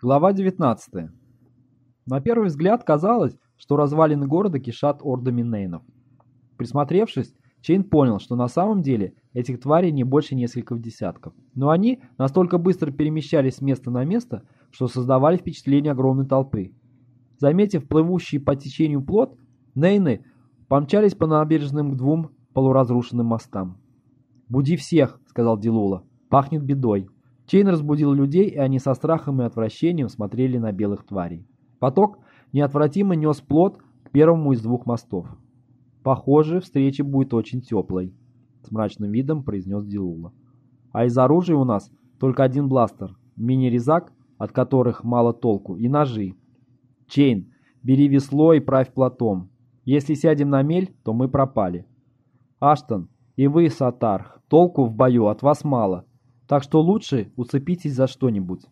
Глава 19. На первый взгляд казалось, что развалины города кишат ордами нейнов. Присмотревшись, Чейн понял, что на самом деле этих тварей не больше нескольких десятков. Но они настолько быстро перемещались с места на место, что создавали впечатление огромной толпы. Заметив плывущий по течению плот, нейны помчались по набережным к двум полуразрушенным мостам. «Буди всех», — сказал Дилула. «Пахнет бедой». Чейн разбудил людей, и они со страхом и отвращением смотрели на белых тварей. Поток неотвратимо нес плот к первому из двух мостов. «Похоже, встреча будет очень теплой», — с мрачным видом произнес Дилула. «А из оружия у нас только один бластер, мини-резак, от которых мало толку, и ножи. Чейн, бери весло и правь плотом. Если сядем на мель, то мы пропали. Аштон, и вы, Сатарх, толку в бою от вас мало. Так что лучше уцепитесь за что-нибудь.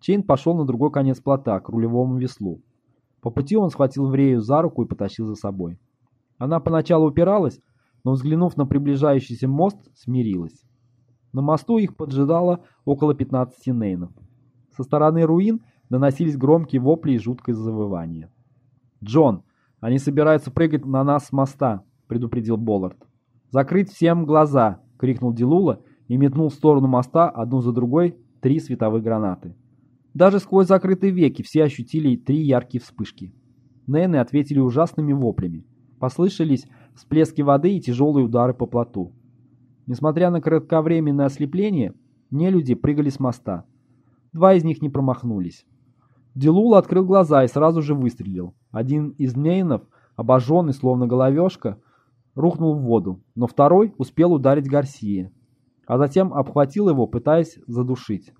Чейн пошел на другой конец плота, к рулевому веслу. По пути он схватил Врею за руку и потащил за собой. Она поначалу упиралась, но, взглянув на приближающийся мост, смирилась. На мосту их поджидало около 15 нейнов. Со стороны руин доносились громкие вопли и жуткое завывание. «Джон, они собираются прыгать на нас с моста», — предупредил Боллард. «Закрыть всем глаза!» — крикнул Дилула и метнул в сторону моста одну за другой три световые гранаты. Даже сквозь закрытые веки все ощутили три яркие вспышки. Нены ответили ужасными воплями. Послышались всплески воды и тяжелые удары по плоту. Несмотря на кратковременное ослепление, нелюди прыгали с моста. Два из них не промахнулись. Дилул открыл глаза и сразу же выстрелил. Один из нейнов, обожженный, словно головешка, рухнул в воду, но второй успел ударить Гарсия, а затем обхватил его, пытаясь задушить.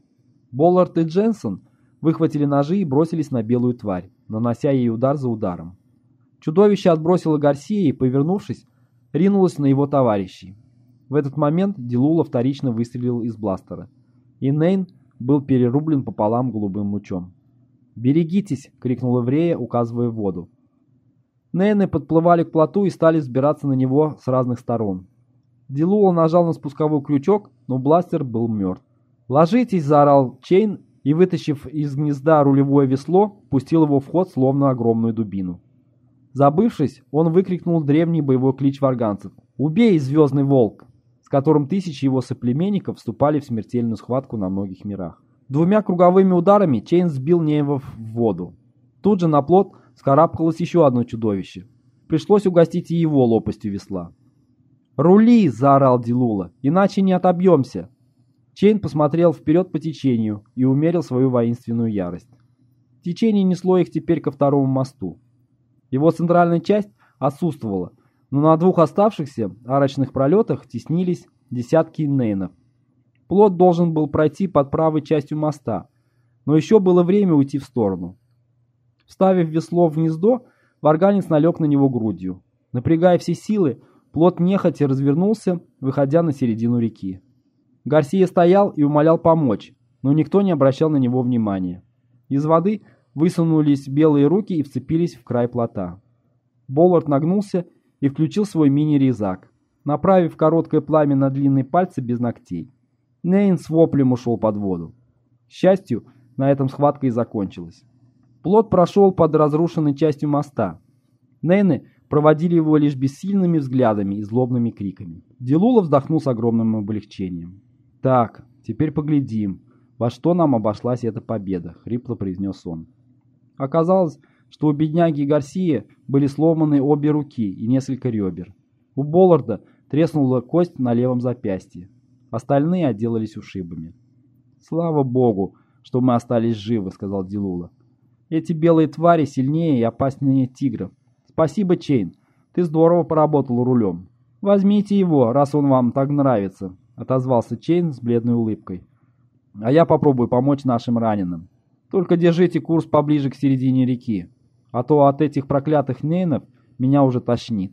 Боллард и Дженсон выхватили ножи и бросились на белую тварь, нанося ей удар за ударом. Чудовище отбросило Гарсия и, повернувшись, ринулось на его товарищей. В этот момент Дилула вторично выстрелил из бластера, и Нейн был перерублен пополам голубым лучом. «Берегитесь!» — крикнул Еврея, указывая в воду. Нейны подплывали к плоту и стали взбираться на него с разных сторон. Дилула нажал на спусковой крючок, но бластер был мертв. «Ложитесь!» — заорал Чейн и, вытащив из гнезда рулевое весло, пустил его в ход, словно огромную дубину. Забывшись, он выкрикнул древний боевой клич варганцев. «Убей, звездный волк!» с которым тысячи его соплеменников вступали в смертельную схватку на многих мирах. Двумя круговыми ударами Чейн сбил Неева в воду. Тут же на плот скарабкалось еще одно чудовище. Пришлось угостить и его лопастью весла. «Рули!» – заорал Дилула. «Иначе не отобьемся!» Чейн посмотрел вперед по течению и умерил свою воинственную ярость. Течение несло их теперь ко второму мосту. Его центральная часть отсутствовала, но на двух оставшихся арочных пролетах теснились десятки нейнов. Плот должен был пройти под правой частью моста, но еще было время уйти в сторону. Вставив весло в гнездо, варганец налег на него грудью. Напрягая все силы, плот нехотя развернулся, выходя на середину реки. Гарсия стоял и умолял помочь, но никто не обращал на него внимания. Из воды высунулись белые руки и вцепились в край плота. Боллард нагнулся и включил свой мини-резак, направив короткое пламя на длинные пальцы без ногтей. Нейн с воплем ушел под воду. К счастью, на этом схватка и закончилась. Плот прошел под разрушенной частью моста. Нейны проводили его лишь бессильными взглядами и злобными криками. Делула вздохнул с огромным облегчением. «Так, теперь поглядим, во что нам обошлась эта победа», — хрипло произнес он. Оказалось, что у бедняги Гарсия были сломаны обе руки и несколько ребер. У Болларда треснула кость на левом запястье. Остальные отделались ушибами. «Слава богу, что мы остались живы», — сказал Дилула. «Эти белые твари сильнее и опаснее тигров. Спасибо, Чейн, ты здорово поработал рулем. Возьмите его, раз он вам так нравится», — отозвался Чейн с бледной улыбкой. «А я попробую помочь нашим раненым. Только держите курс поближе к середине реки, а то от этих проклятых нейнов меня уже тошнит».